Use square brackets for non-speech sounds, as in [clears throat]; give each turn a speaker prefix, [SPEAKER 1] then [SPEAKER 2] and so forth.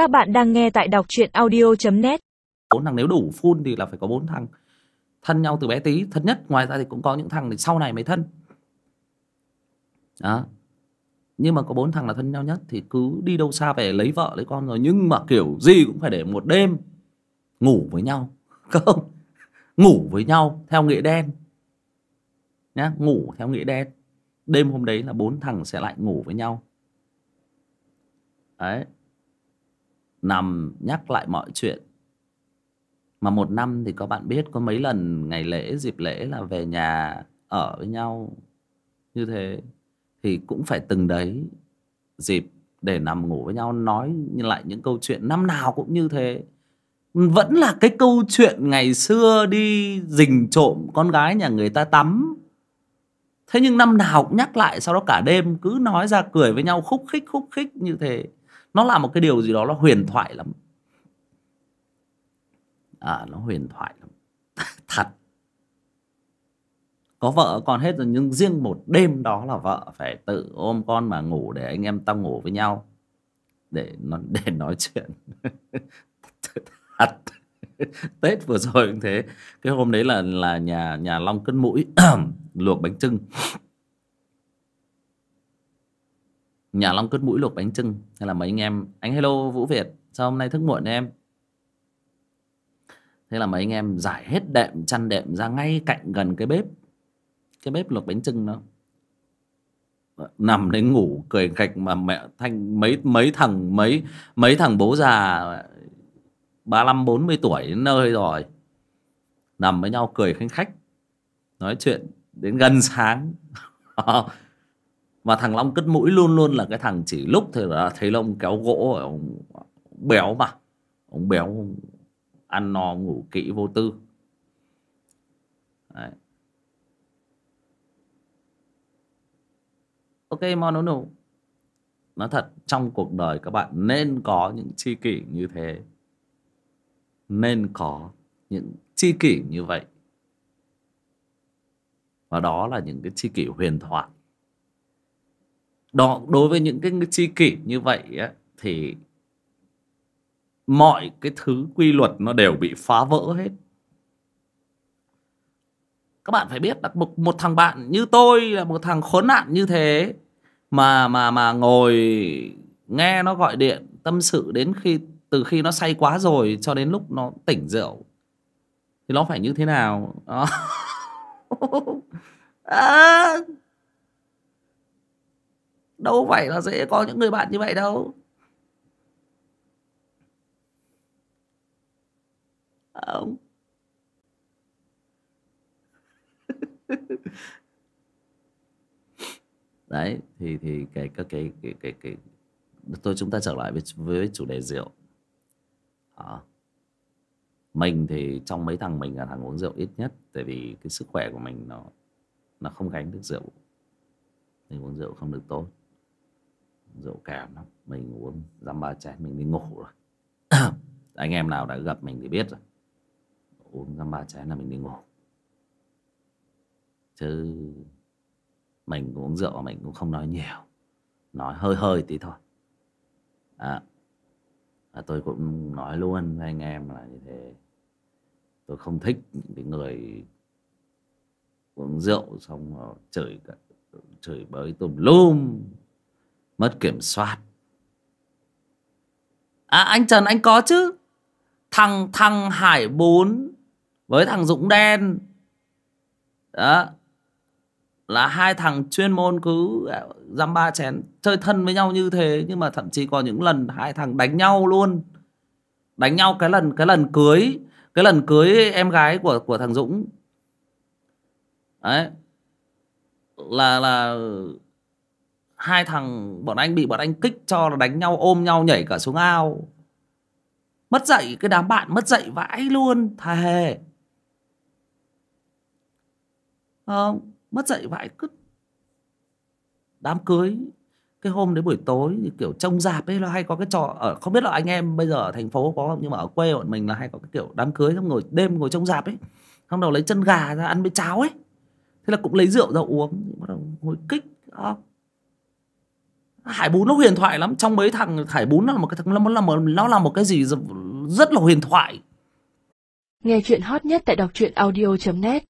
[SPEAKER 1] Các bạn đang nghe tại đọc truyện audio.net
[SPEAKER 2] bốn thằng nếu đủ full thì là phải có bốn thằng thân nhau từ bé tí. Thân nhất, ngoài ra thì cũng có những thằng thì sau này mới thân. Đó. Nhưng mà có bốn thằng là thân nhau nhất thì cứ đi đâu xa về lấy vợ, lấy con rồi. Nhưng mà kiểu gì cũng phải để một đêm ngủ với nhau. [laughs] Không, ngủ với nhau theo nghĩa đen. Nhá, ngủ theo nghĩa đen. Đêm hôm đấy là bốn thằng sẽ lại ngủ với nhau. Đấy nằm nhắc lại mọi chuyện. Mà một năm thì có bạn biết có mấy lần ngày lễ, dịp lễ là về nhà ở với nhau như thế. Thì cũng phải từng đấy dịp để nằm ngủ với nhau, nói lại những câu chuyện năm nào cũng như thế. Vẫn là cái câu chuyện ngày xưa đi rình trộm con gái nhà người ta tắm. Thế nhưng năm nào cũng nhắc lại, sau đó cả đêm cứ nói ra cười với nhau, khúc khích khúc khích như thế nó là một cái điều gì đó nó huyền thoại lắm. À nó huyền thoại lắm. [laughs] Thật. Có vợ con hết rồi, nhưng riêng một đêm đó là vợ phải tự ôm con mà ngủ để anh em tao ngủ với nhau. Để nó, [laughs] để nói chuyện. [laughs] Thật. Tết vừa rồi cũng thế. Cái hôm đấy là là nhà nhà long cân mũi, [clears throat] luộc bánh trưng nhà long cất mũi luộc bánh trưng hay là mấy anh em, anh, hello, vũ việt, sao hôm nay thức muộn em? Thế là mấy anh em giải hết đệm, chăn đệm ra ngay cạnh gần cái bếp. Cái bếp luộc bánh trưng đó. Nằm đấy ngủ, cười khạch mà mẹ thanh, mấy mấy thằng, mấy mấy thằng bố già, ba năm bốn mươi tuổi đến nơi rồi. Nằm với nhau cười khanh khách. Nói chuyện đến gần sáng. [laughs] mà thằng long cất mũi luôn luôn là cái thằng chỉ lúc thì là thấy lông kéo gỗ, ông béo mà. Ông béo, ông ăn no ngủ kỹ vô tư. Đấy. ok mono no nói thật, trong cuộc đời các bạn nên có những chi kỷ như thế. Nên có những chi kỷ như vậy. Và đó là những cái chi kỷ huyền thoại đó đối với những cái chi kỷ như vậy á, thì mọi cái thứ quy luật nó đều bị phá vỡ hết các bạn phải biết là một, một thằng bạn như tôi là một thằng khốn nạn như thế mà mà mà ngồi nghe nó gọi điện tâm sự đến khi từ khi nó say quá rồi cho đến lúc nó tỉnh rượu thì nó phải như thế nào đó. [laughs] à, đâu phải là dễ có những người bạn như vậy đâu. À, không [laughs] đấy thì thì cái cái cái cái cái, cái tôi chúng ta trở lại với với chủ đề rượu. À, mình thì trong mấy thằng mình là thằng uống rượu ít nhất tại vì cái sức khỏe của mình nó nó không gánh được rượu. Mình uống rượu không được tốt rượu kèm lắm. Mình uống dăm ba chén mình đi ngủ rồi. [coughs] Anh em nào đã gặp mình thì biết rồi. Uống dăm ba chén là mình đi ngủ. Chứ mình uống rượu mà mình cũng không nói nhiều. Nói hơi hơi tí thôi. À, à, tôi cũng nói luôn với anh em là như thế. Tôi không thích những cái người uống rượu xong rồi chửi chửi bới tùm lum mất kiểm soát. À anh trần, anh có chứ? Thằng thằng hải bốn với thằng dũng đen. Đó. Là hai thằng chuyên môn cứ à, dăm ba chén, chơi thân với nhau như thế, nhưng mà thậm chí có những lần hai thằng đánh nhau luôn. Đánh nhau cái lần cái lần cưới, cái lần cưới em gái của của thằng dũng. Đấy. Là là hai thằng bọn anh bị bọn anh kích cho là đánh nhau, ôm nhau, nhảy cả xuống ao. Mất dạy cái đám bạn mất dạy vãi luôn thề không ờ, mất dạy vãi cứ đám cưới, cái hôm đấy buổi tối thì kiểu trông dạp ấy là hay có cái trò ở, không biết là anh em bây giờ ở thành phố có không, nhưng mà ở quê bọn mình là hay có cái kiểu đám cưới xong ngồi, đêm ngồi trông dạp ấy. Xong đầu lấy chân gà ra ăn với cháo ấy. Thế là cũng lấy rượu ra uống, bắt đầu ngồi kích không hải bún nó huyền thoại lắm. Trong mấy thằng hải bún nó là một cái thằng, nó là một, nó là một cái gì rất là huyền thoại.
[SPEAKER 3] Nghe chuyện hot nhất tại đọc truyện audio.net